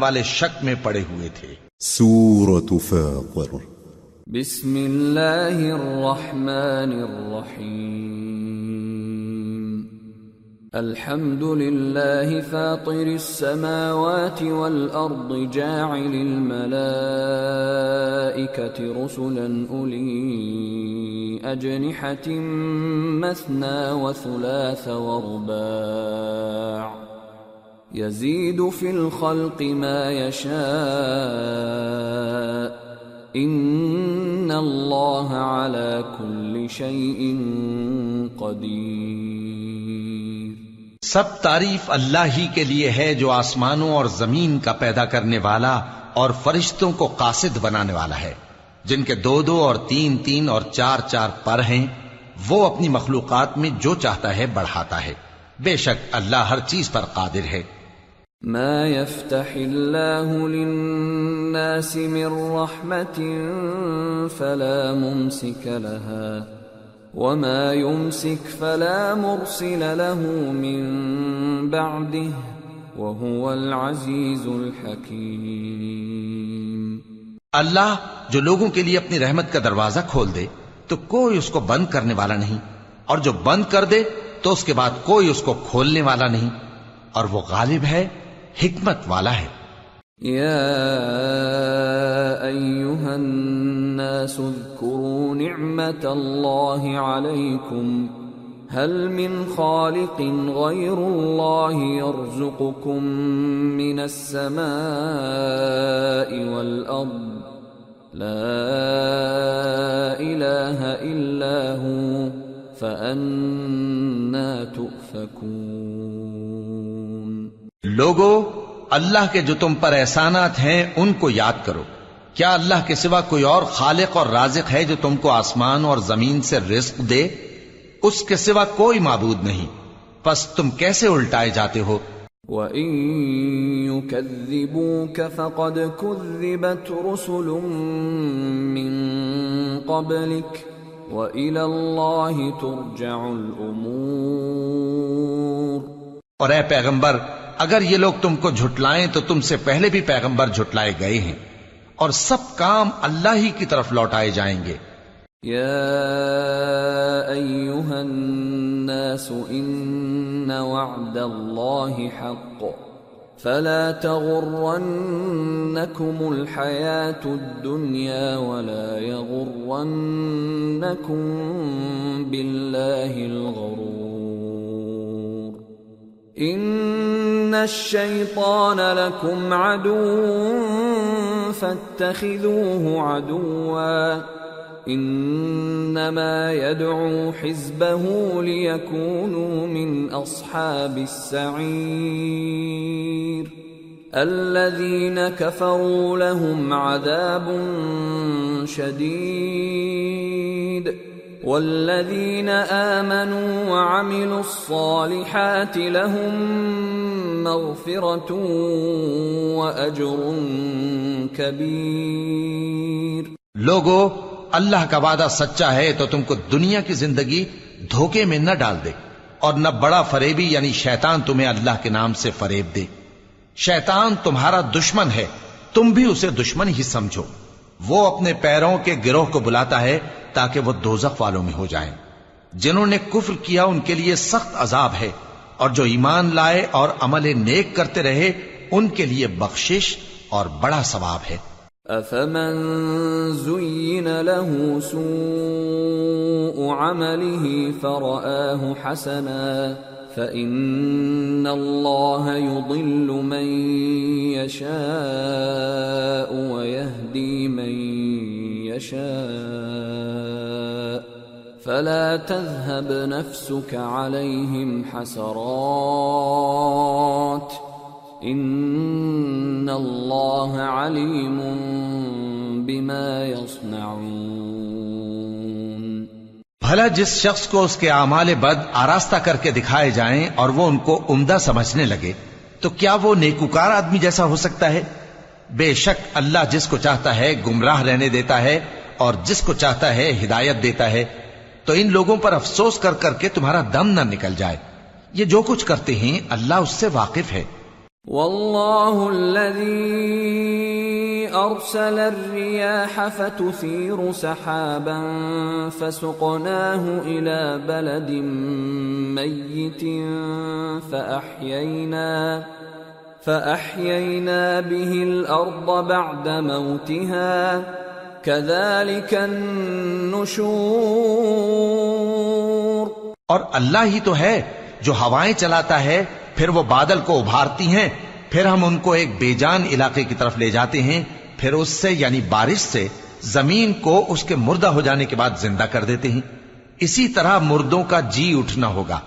والے شک میں پڑے ہوئے تھے۔ سورة فاطر۔ بسم الله الرحمن الرحيم الحمد لله فاطر السماوات والأرض جاعل الملائكة رسلا أولي أجنحة مثنى وثلاث ورباع۔ يزيد في الخلق ما يشاء. ان اللہ على كل شيء قدیر سب تعریف اللہ ہی کے لیے ہے جو آسمانوں اور زمین کا پیدا کرنے والا اور فرشتوں کو قاصد بنانے والا ہے۔ جن کے دو دو اور تین تین اور چار چار پر ہیں، وہ اپنی مخلوقات میں جو چاہتا ہے بڑھاتا ہے۔ بے شک اللہ ہر چیز پر قادر ہے۔ ما يفتح الله للناس من رحمة فلا ممسك لها وما يمسك فلا مرسل له من بعده وهو العزيز الحكيم اللہ جو لوگوں کے لیے اپنی رحمت کا دروازہ کھول دے تو کوئی اس کو بند کرنے والا نہیں اور جو بند کر دے تو اس کے بعد کوئی اس کو کھولنے والا نہیں اور وہ غالب ہے حکمت والا ہے۔ يا أيها الناس اذكروا نعمة الله عليكم هل من خالق غير الله يرزقكم من السماء والأرض لا إله إلا هو، فأنا تؤفكون لوگو اللہ کے جو تم پر احسانات ہیں ان کو یاد کرو۔ کیا اللہ کے سوا کوئی اور خالق اور رازق ہے جو تم کو آسمان اور زمین سے رزق دے؟ اس کے سوا کوئی معبود نہیں۔ پس تم کیسے الٹائے جاتے ہو؟ وَإِن يُكَذِّبُوكَ فَقَدْ كُذِّبَتْ رُسُلٌ مِّن قَبْلِكَ وَإِلَى اللَّهِ تُرْجَعُ الْأُمُورِ۔ اور اے پیغمبر اگر یہ لوگ تم کو جھٹلائیں تو تم سے پہلے بھی پیغمبر جھٹلائے گئے ہیں اور سب کام اللہ ہی کی طرف لوٹائے جائیں گے۔ يا أيها الناس إن وعد الله حق فلا تغرنكم الحياة الدنيا ولا يغرنكم بالله الغرور۔ ان الشيطان لكم عدو فاتخذوه عدوا انما يدعو حزبه ليكونوا من اصحاب السعير الذين كفروا لهم عذاب شديد والذين آمنوا وعملوا الصالحات لهم مغفرة وأجر كبير. لوگو، اللہ کا وعدہ سچا ہے تو تم کو دنیا کی زندگی دھوکے میں نہ ڈال دے اور نہ بڑا فریبی یعنی شیطان تمہیں اللہ کے نام سے فریب دے۔ شیطان تمہارا دشمن ہے، تم بھی اسے دشمن ہی سمجھو۔ وہ اپنے پیروں کے گروہ کو بلاتا ہے تاکہ وہ دوزخ والوں میں ہو جائیں۔ جنہوں نے کفر کیا ان کے لیے سخت عذاب ہے۔ اور جو ایمان لائے اور عمل نیک کرتے رہے، ان کے لیے بخشش اور بڑا ثواب ہے۔ افمن زين له سوء عمله فرآه حسنا فإن الله يضل من يشاء ويهدي من يشاء۔ فلا تذهب نفسك عليهم حسرات. ان اللہ علیم بما يصنعون. بھلا جس شخص کو اس کے اعمال بد آراستہ کر کے دکھائے جائیں اور وہ ان کو عمدہ سمجھنے لگے، تو کیا وہ نیکوکار آدمی جیسا ہو سکتا ہے؟ بے شک اللہ جس کو چاہتا ہے گمراہ رہنے دیتا ہے اور جس کو چاہتا ہے ہدایت دیتا ہے تو ان لوگوں پر افسوس کر کر کے تمہارا دم نہ نکل جائے۔ یہ جو کچھ کرتے ہیں، اللہ اس سے واقف ہے۔ والله الذي ارسل الرياح فتثير سحابا فسقناه الى بلد ميت فاحيينا فاحيينا به الارض بعد موتها۔ كذلك النشور۔ اور اللہ ہی تو ہے جو ہوائیں چلاتا ہے پھر وہ بادل کو ابھارتی ہیں پھر ہم ان کو ایک بے جان علاقے کی طرف لے جاتے ہیں پھر اس سے یعنی بارش سے زمین کو اس کے مردہ ہو جانے کے بعد زندہ کر دیتے ہیں۔ اسی طرح مردوں کا جی اٹھنا ہوگا۔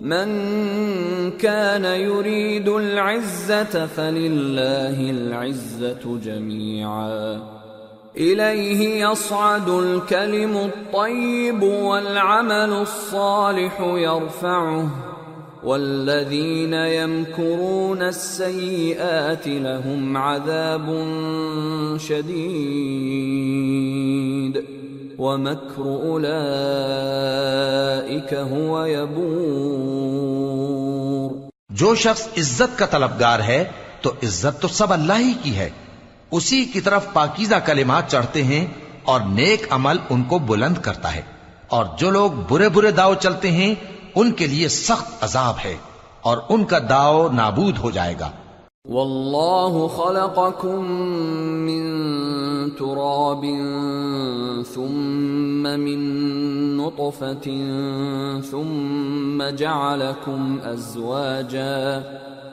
من كان يريد العزة فلله العزة جميعا۔ إليه يصعد الكلم الطيب والعمل الصالح يرفعه، والذين يمكرون السيئات لهم عذاب شديد، ومكر أولئك هو يبور. جو شخص عزت کا طلبگار ہے تو عزت تو سب اللہ ہی کی ہے۔ اسی کی طرف پاکیزہ کلمات چڑھتے ہیں اور نیک عمل ان کو بلند کرتا ہے۔ اور جو لوگ برے برے داؤ چلتے ہیں، ان کے لیے سخت عذاب ہے اور ان کا داؤ نابود ہو جائے گا۔ والله خلقكم من تراب ثم من نطفة ثم جعلكم أزواجا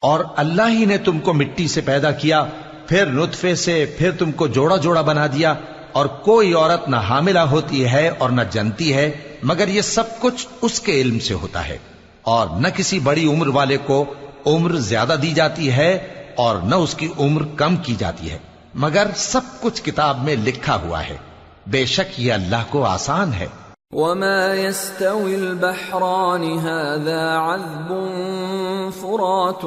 اور اللہ ہی نے تم کو مٹی سے پیدا کیا، پھر نطفے سے، پھر تم کو جوڑا جوڑا بنا دیا، اور کوئی عورت نہ حاملہ ہوتی ہے اور نہ جنتی ہے، مگر یہ سب کچھ اس کے علم سے ہوتا ہے۔ اور نہ کسی بڑی عمر والے کو عمر زیادہ دی جاتی ہے اور نہ اس کی عمر کم کی جاتی ہے۔ مگر سب کچھ کتاب میں لکھا ہوا ہے۔ بے شک یہ اللہ کو آسان ہے۔ وما يستوي البحران هذا عذب فرات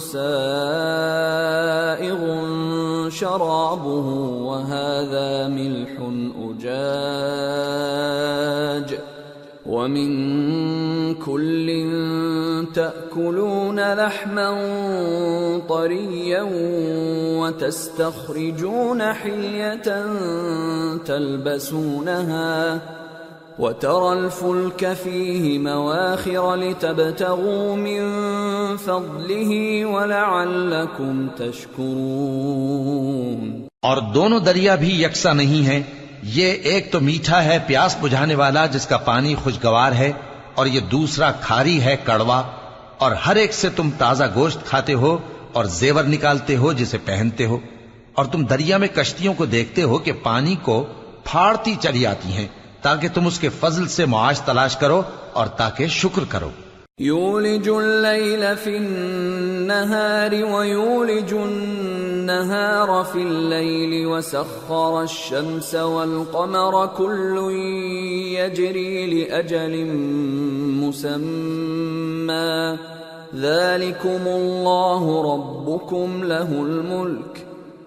سائغ شرابه وهذا ملح أجاج ومن كل تأكلون لحما طريا وتستخرجون حلية تلبسونها وترى الفلك فيه مواخر لتبتغوا من فضله ولعلكم تشكرون. اور دونوں دریا بھی یکساں نہیں ہیں۔ یہ ایک تو میٹھا ہے، پیاس بجھانے والا، جس کا پانی خوشگوار ہے، اور یہ دوسرا کھاری ہے، کڑوا۔ اور ہر ایک سے تم تازہ گوشت کھاتے ہو اور زیور نکالتے ہو، جسے پہنتے ہو۔ اور تم دریا میں کشتیوں کو دیکھتے ہو کہ پانی کو پھاڑتی چلی آتی ہیں۔ تاکہ تم اس کے فضل سے معاش تلاش کرو اور تاکہ شکر کرو۔ يولج الليل في النهار ويولج النهار في الليل وسخر الشمس والقمر كل يجري لأجل مسمى ذلكم الله ربكم له الملك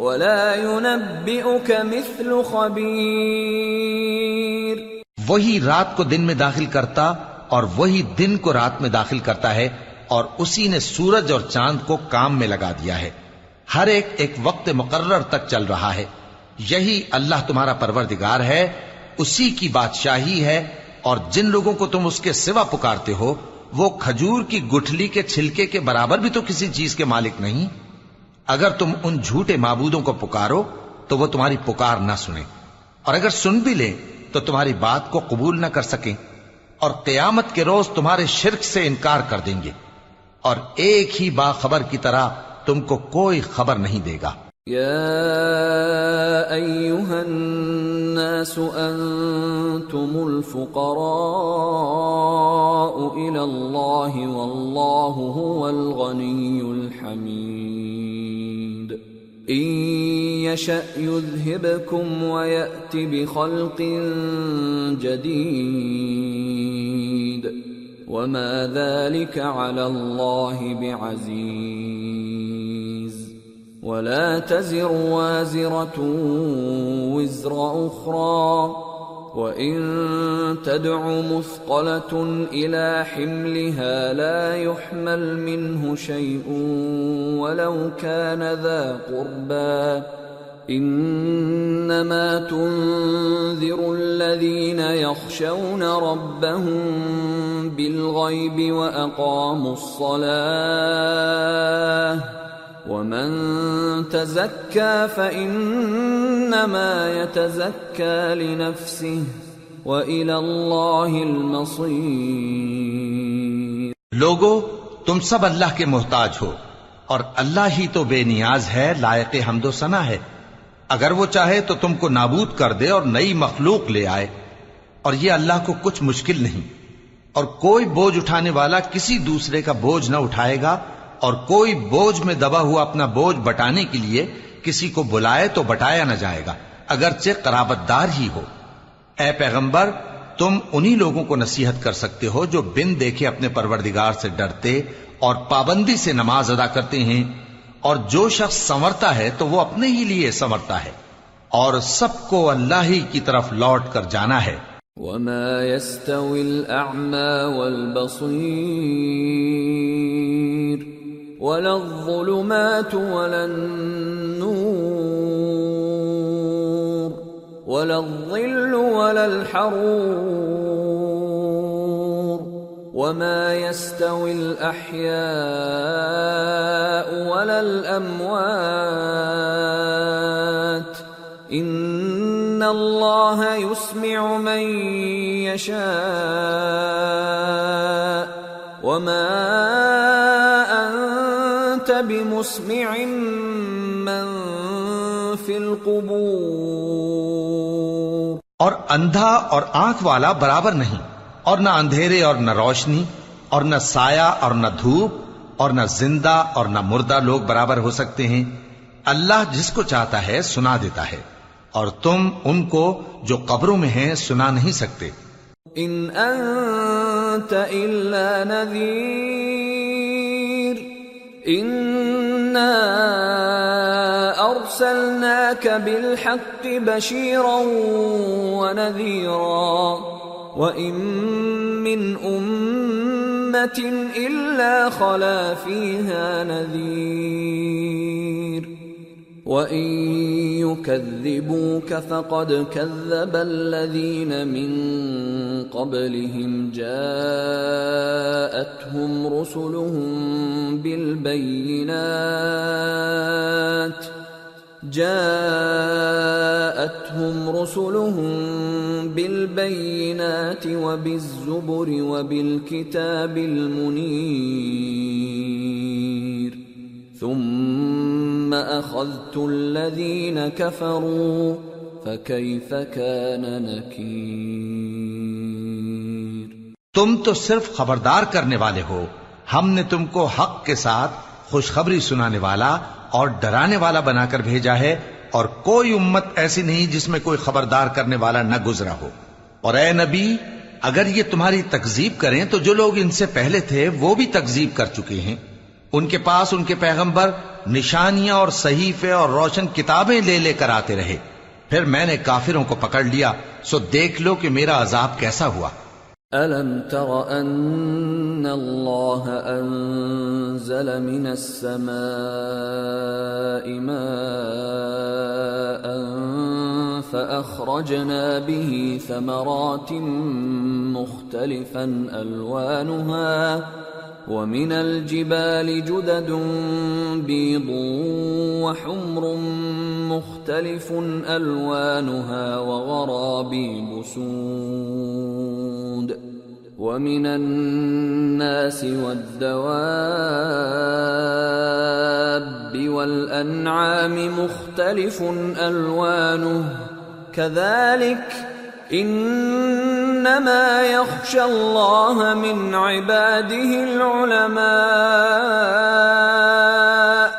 ولا ينبئك مثل خبير وہی رات کو دن میں داخل کرتا اور وہی دن کو رات میں داخل کرتا ہے اور اسی نے سورج اور چاند کو کام میں لگا دیا ہے۔ ہر ایک ایک وقت مقرر تک چل رہا ہے۔ یہی اللہ تمہارا پروردگار ہے۔ اسی کی بادشاہی ہے اور جن لوگوں کو تم اس کے سوا پکارتے ہو، وہ کھجور کی گٹھلی کے چھلکے کے برابر بھی تو کسی چیز کے مالک نہیں۔ اگر تم ان جھوٹے معبودوں کو پکارو تو وہ تمہاری پکار نہ سنیں۔ اور اگر سن بھی لیں تو تمہاری بات کو قبول نہ کر سکیں۔ اور قیامت کے روز تمہارے شرک سے انکار کر دیں گے۔ اور ایک ہی باخبر کی طرح تم کو کوئی خبر نہیں دے گا۔ يا ايها الناس انتم الفقراء الى الله والله هو الغني يشا يذهبكم ويات بخلق جديد وما ذلك على الله بعزيز ولا تزر وازرة وزر أخرى وإن تدع مثقلة إلى حملها لا يحمل منه شيء ولو كان ذا قربى إنما تنذر الذين يخشون ربهم بالغيب وأقاموا الصلاة ومن تزكى فإنما يتزكى لنفسه وإلى الله المصير. لوگو، تم سب اللہ کے محتاج ہو اور اللہ ہی تو بے نیاز ہے، لائق حمد و ثنا ہے۔ اگر وہ چاہے تو تم کو نابود کر دے اور نئی مخلوق لے آئے۔ اور یہ اللہ کو کچھ مشکل نہیں۔ اور کوئی بوجھ اٹھانے والا کسی دوسرے کا بوجھ نہ اٹھائے گا۔ اور کوئی بوجھ میں دبا ہوا اپنا بوجھ بٹانے کے لیے کسی کو بلائے تو بٹایا نہ جائے گا۔ اگرچہ قرابت دار ہی ہو۔ اے پیغمبر، تم انہی لوگوں کو نصیحت کر سکتے ہو جو بن دیکھے اپنے پروردگار سے ڈرتے اور پابندی سے نماز ادا کرتے ہیں۔ اور جو شخص سنورتا ہے تو وہ اپنے ہی لیے سنورتا ہے اور سب کو اللہ ہی کی طرف لوٹ کر جانا ہے۔ وما يستوي الأعمى والبصير ولا الظلمات ولا النور ولا الظل ولا الحرور وما يستوي الأحياء ولا الأموات إن الله يسمع من يشاء وما أنت بمسمع من في القبور اور اندھا اور آنکھ والا برابر نہیں۔ اور نہ اندھیرے اور نہ روشنی اور نہ سایہ اور نہ دھوپ اور نہ زندہ اور نہ مردہ لوگ برابر ہو سکتے ہیں۔ اللہ جس کو چاہتا ہے سنا دیتا ہے اور تم ان کو جو قبروں میں ہیں سنا نہیں سکتے۔ ان انت الا نذير انا ارسلناك بالحق بشيرا ونذيرا وان من امه الا خلا فيها نذير وَإِن يُكَذِّبُوكَ فَقَدْ كَذَّبَ الَّذِينَ مِن قَبْلِهِمْ جَاءَتْهُمْ رُسُلُهُم بِالْبَيِّنَاتِ جاءتهم رسلهم بالبينات وبالزبر وبالكتاب المنير. ثم اخذت الذين كفروا، فكيف كان نكير؟ تم تو صرف خبردار کرنے والے ہو، ہم نے تم کو حق کے ساتھ خوشخبری سنانے والا اور ڈرانے والا بنا کر بھیجا ہے اور کوئی امت ایسی نہیں جس میں کوئی خبردار کرنے والا نہ گزرا ہو۔ اور اے نبی، اگر یہ تمہاری تکذیب کریں تو جو لوگ ان سے پہلے تھے وہ بھی تکذیب کر چکے ہیں۔ ان کے پاس ان کے پیغمبر نشانیاں اور صحیفے اور روشن کتابیں لے لے کر آتے رہے۔ پھر میں نے کافروں کو پکڑ لیا، سو دیکھ لو کہ میرا عذاب کیسا ہوا۔ ألم تر أن الله أنزل من السماء ماء فأخرجنا به ثمرات مختلفا ألوانها ومن الجبال جدد بيض وحمر مختلف ألوانها وغرابيب سود ومن الناس والدواب والأنعام مختلف ألوانه كذلك انما يخشى الله من عباده العلماء.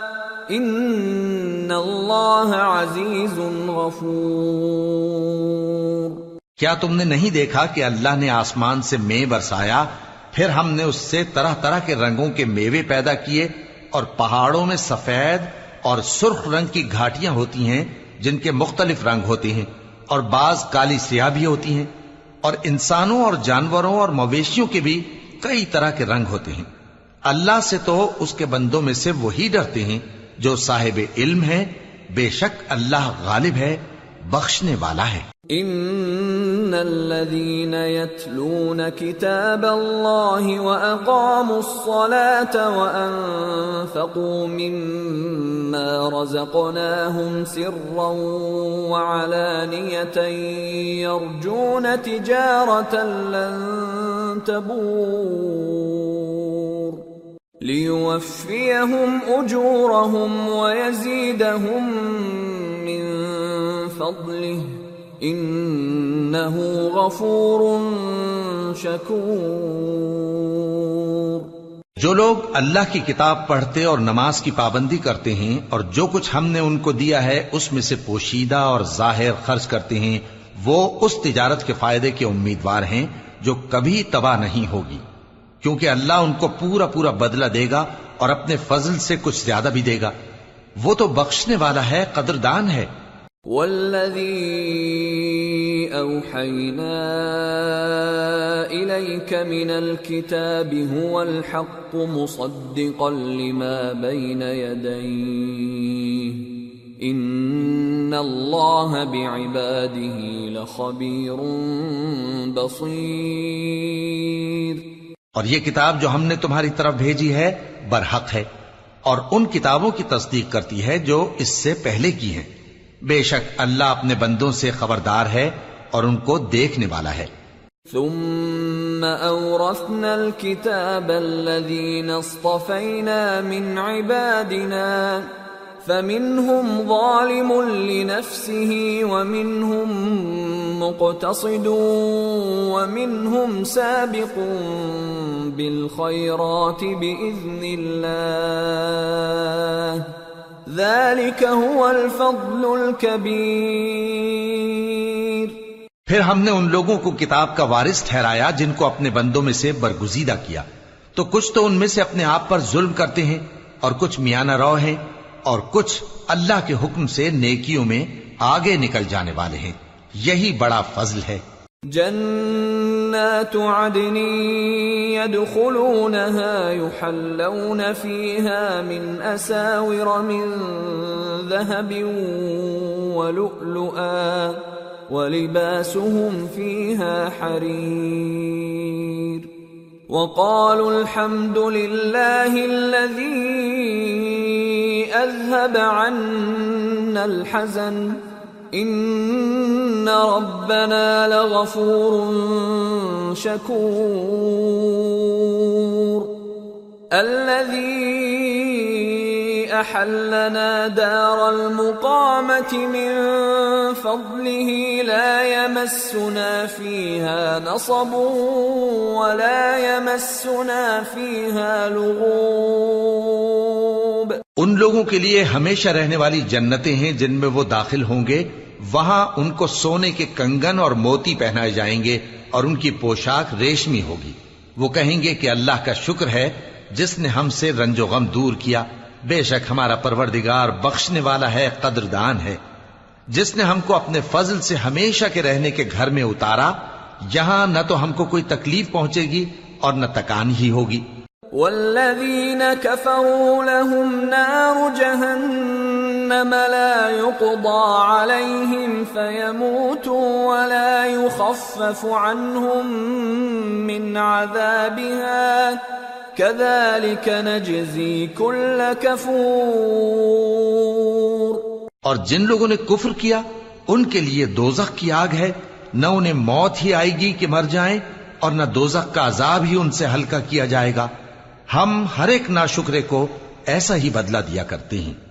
ان الله عزيز غفور. کیا تم نے نہیں دیکھا کہ اللہ نے آسمان سے مے برسایا؟ پھر ہم نے اس سے طرح طرح کے رنگوں کے میوے پیدا کیے اور پہاڑوں میں سفید اور سرخ رنگ کی گھاٹیاں ہوتی ہیں جن کے مختلف رنگ ہوتے ہیں۔ اور بعض کالی سیاہ بھی ہوتی ہیں اور انسانوں اور جانوروں اور مویشیوں کے بھی کئی طرح کے رنگ ہوتے ہیں۔ اللہ سے تو اس کے بندوں میں سے وہی ڈرتے ہیں جو صاحب علم ہے بے شک اللہ غالب ہے، بخشنے والا ہے۔ ان الذين يتلون كتاب الله واقاموا الصلاه وانفقوا مما رزقناهم سرا وعلانيه يرجون تجاره لن تبور ليوفيهم اجورهم ويزيدهم من فضله غفور شکور جو لوگ اللہ کی کتاب پڑھتے اور نماز کی پابندی کرتے ہیں اور جو کچھ ہم نے ان کو دیا ہے، اس میں سے پوشیدہ اور ظاہر خرچ کرتے ہیں، وہ اس تجارت کے فائدے کے امیدوار ہیں جو کبھی تباہ نہیں ہوگی۔ کیونکہ اللہ ان کو پورا پورا بدلہ دے گا اور اپنے فضل سے کچھ زیادہ بھی دے گا۔ وہ تو بخشنے والا ہے، قدردان ہے۔ والذي اوحينا اليك من الكتاب هو الحق مصدقا لما بين يديه ان الله بعباده لخبير بصير اور یہ کتاب جو ہم نے تمہاری طرف بھیجی ہے برحق ہے اور ان کتابوں کی تصدیق کرتی ہے جو اس سے پہلے کی ہیں۔ بے شک اللہ اپنے بندوں سے خبردار ہے اور ان کو دیکھنے والا ہے۔ ثم اورثنا الكتاب الذين اصطفينا من عبادنا فمنهم ظالم لنفسه ومنهم مقتصد ومنهم سابق بالخيرات بإذن الله هو الفضل الكبير۔ پھر ہم نے ان لوگوں کو کتاب کا وارث ٹھہرایا جن کو اپنے بندوں میں سے برگزیدہ کیا۔ تو کچھ تو ان میں سے اپنے آپ پر ظلم کرتے ہیں اور کچھ میانہ رو ہیں اور کچھ اللہ کے حکم سے نیکیوں میں آگے نکل جانے والے ہیں۔ یہی بڑا فضل ہے۔ جنات عدن يدخلونها يحلون فيها من أساور من ذهب ولؤلؤا ولباسهم فيها حرير وقالوا الحمد لله الذي أذهب عنا الحزن ان ربنا لغفور شكور. الذي احلنا دار المقامه من فضله لا يمسنا فيها نصب ولا يمسنا فيها لغوب. ان لوگوں کے لیے ہمیشہ رہنے والی جنتیں ہیں جن میں وہ داخل ہوں گے وہاں ان کو سونے کے کنگن اور موتی پہنائے جائیں گے اور ان کی پوشاک ریشمی ہوگی۔ وہ کہیں گے کہ اللہ کا شکر ہے، جس نے ہم سے رنج و غم دور کیا۔ بے شک ہمارا پروردگار بخشنے والا ہے، قدردان ہے۔ جس نے ہم کو اپنے فضل سے ہمیشہ کے رہنے کے گھر میں اتارا، یہاں نہ تو ہم کو کوئی تکلیف پہنچے گی اور نہ تکان ہی ہوگی۔ والذين كفروا لهم نار جهنم لا يقضى عليهم فيموتوا ولا يخفف عنهم من عذابها. كذلك نجزي كل كفور. اور جن لوگوں نے کفر کیا، ان کے لیے دوزخ کی آگ ہے، نہ انہیں موت ہی آئے گی کہ مر جائیں، اور نہ دوزخ کا عذاب ہی ان سے ہلکا کیا جائے گا۔ ہم ہر ایک ناشکرے کو ایسا ہی بدلہ دیا کرتے ہیں۔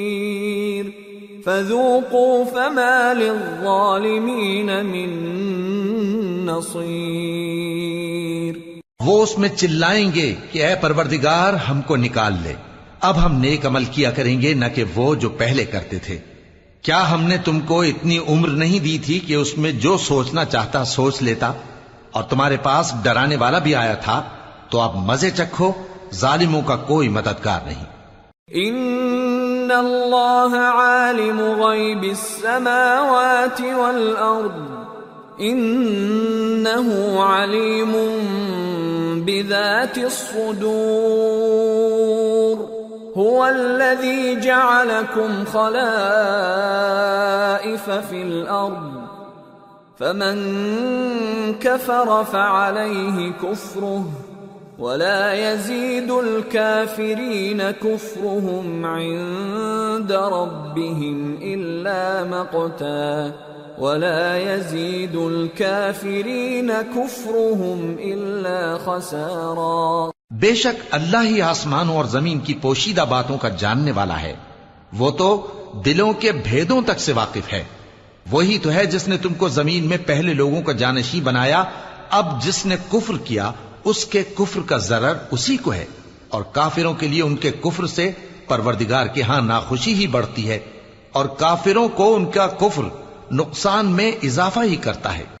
فذوقوا فما للظالمين من نصير. وہ اس میں چلائیں گے کہ اے پروردگار ہم کو نکال لے۔ اب ہم نیک عمل کیا کریں گے نہ کہ وہ جو پہلے کرتے تھے۔ کیا ہم نے تم کو اتنی عمر نہیں دی تھی کہ اس میں جو سوچنا چاہتا سوچ لیتا؟ اور تمہارے پاس ڈرانے والا بھی آیا تھا تو اب مزے چکھو ظالموں کا کوئی مددگار نہیں۔ ان اللہ عالم غیب السماوات والارض انه علیم بذات الصدور هو الذي جعلكم خلائف في الارض فمن كفر فعليه كفره ولا يزيد الكافرين كفرهم عند ربهم الا مقتا ولا يزيد الكافرين كفرهم الا خسارا بے شک اللہ ہی آسمانوں اور زمین کی پوشیدہ باتوں کا جاننے والا ہے۔ وہ تو دلوں کے بھیدوں تک سے واقف ہے۔ وہی تو ہے جس نے تم کو زمین میں پہلے لوگوں کا جانشی بنایا۔ اب جس نے کفر کیا اس کے کفر کا ضرر اسی کو ہے اور کافروں کے لیے ان کے کفر سے پروردگار کے ہاں ناخوشی ہی بڑھتی ہے اور کافروں کو ان کا کفر نقصان میں اضافہ ہی کرتا ہے۔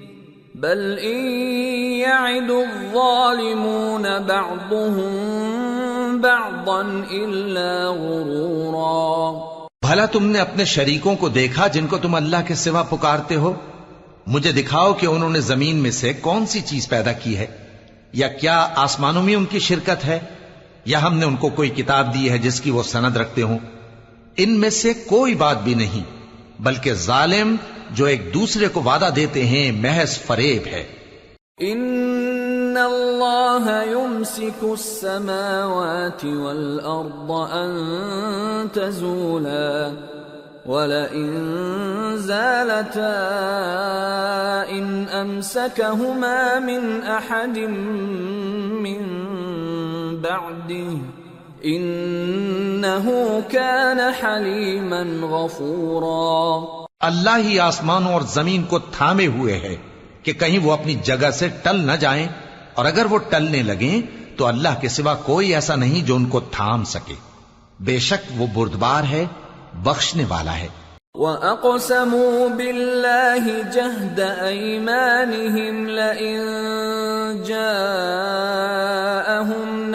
بل يعد الظالمون بعضهم بعضا الا غرورا. بھلا تم نے اپنے شریکوں کو دیکھا جن کو تم اللہ کے سوا پکارتے ہو؟ مجھے دکھاؤ کہ انہوں نے زمین میں سے کون سی چیز پیدا کی ہے؟ یا کیا آسمانوں میں ان کی شرکت ہے؟ یا ہم نے ان کو کوئی کتاب دی ہے جس کی وہ سند رکھتے ہوں؟ ان میں سے کوئی بات بھی نہیں۔ بلکہ ظالم جو ایک دوسرے کو وعدہ دیتے ہیں محض فریب ہے۔ ان اللہ يمسك السماوات والارض ان تزولا ولئن زالتا ان امسكهما من احد من بعده انه كان حليما غفورا۔ اللہ ہی آسمانوں اور زمین کو تھامے ہوئے ہے کہ کہیں وہ اپنی جگہ سے ٹل نہ جائیں اور اگر وہ ٹلنے لگیں تو اللہ کے سوا کوئی ایسا نہیں جو ان کو تھام سکے۔ بے شک وہ بردبار ہے بخشنے والا ہے۔ وَأَقْسَمُوا بِاللَّهِ جَهْدَ أَيْمَانِهِمْ لَئِن جَاءَهُمْ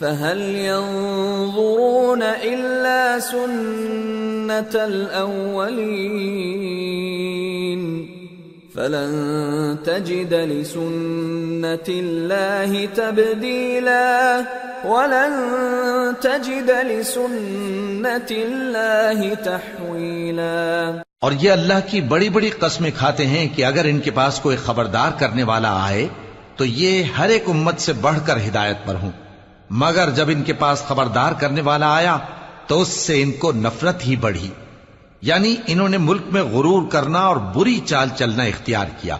فهل ينظرون إلا سنة الأولين فلن تجد لسنة الله تبديلا ولن تجد لسنة الله تحويلا اور یہ اللہ کی بڑی بڑی قسمیں کھاتے ہیں کہ اگر ان کے پاس کوئی خبردار کرنے والا آئے تو یہ ہر ایک امت سے بڑھ کر ہدایت پر ہوں۔ مگر جب ان کے پاس خبردار کرنے والا آیا تو اس سے ان کو نفرت ہی بڑھی۔ یعنی انہوں نے ملک میں غرور کرنا اور بری چال چلنا اختیار کیا۔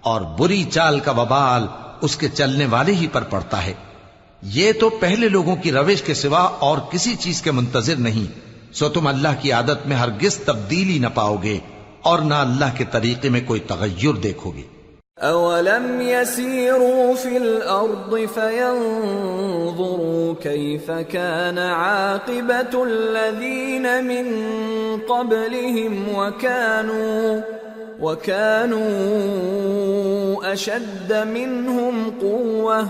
اور بری چال کا وبال اس کے چلنے والے ہی پر پڑتا ہے۔ یہ تو پہلے لوگوں کی روش کے سوا اور کسی چیز کے منتظر نہیں۔ سو تم اللہ کی عادت میں ہرگز تبدیلی نہ پاؤ گے اور نہ اللہ کے طریقے میں کوئی تغیر دیکھو گے۔ أولم يسيروا في الأرض فينظروا كيف كان عاقبة الذين من قبلهم وكانوا وكانوا أشد منهم قوة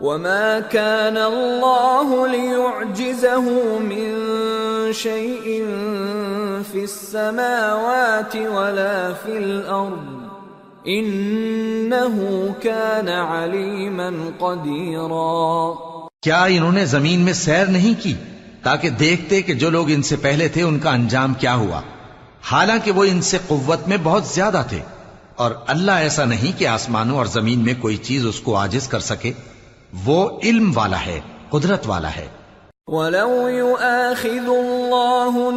وما كان الله ليعجزه من شيء في السماوات ولا في الأرض انہو کان علیما قدیرا کیا انہوں نے زمین میں سیر نہیں کی تاکہ دیکھتے کہ جو لوگ ان سے پہلے تھے ان کا انجام کیا ہوا؟ حالانکہ وہ ان سے قوت میں بہت زیادہ تھے۔ اور اللہ ایسا نہیں کہ آسمانوں اور زمین میں کوئی چیز اس کو عاجز کر سکے۔ وہ علم والا ہے قدرت والا ہے۔ ولو يؤاخذ الله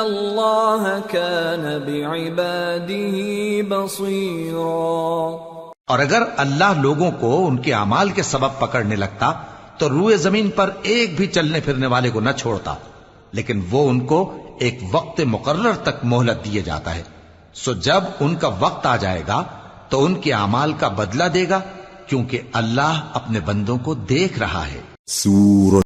اللَّهَ كَانَ بِعِبَادِهِ بَصِيرًا۔ اور اگر اللہ لوگوں کو ان کے اعمال کے سبب پکڑنے لگتا تو روئے زمین پر ایک بھی چلنے پھرنے والے کو نہ چھوڑتا۔ لیکن وہ ان کو ایک وقت مقرر تک مہلت دیے جاتا ہے۔ سو جب ان کا وقت آ جائے گا تو ان کے اعمال کا بدلہ دے گا کیونکہ اللہ اپنے بندوں کو دیکھ رہا ہے۔ سورة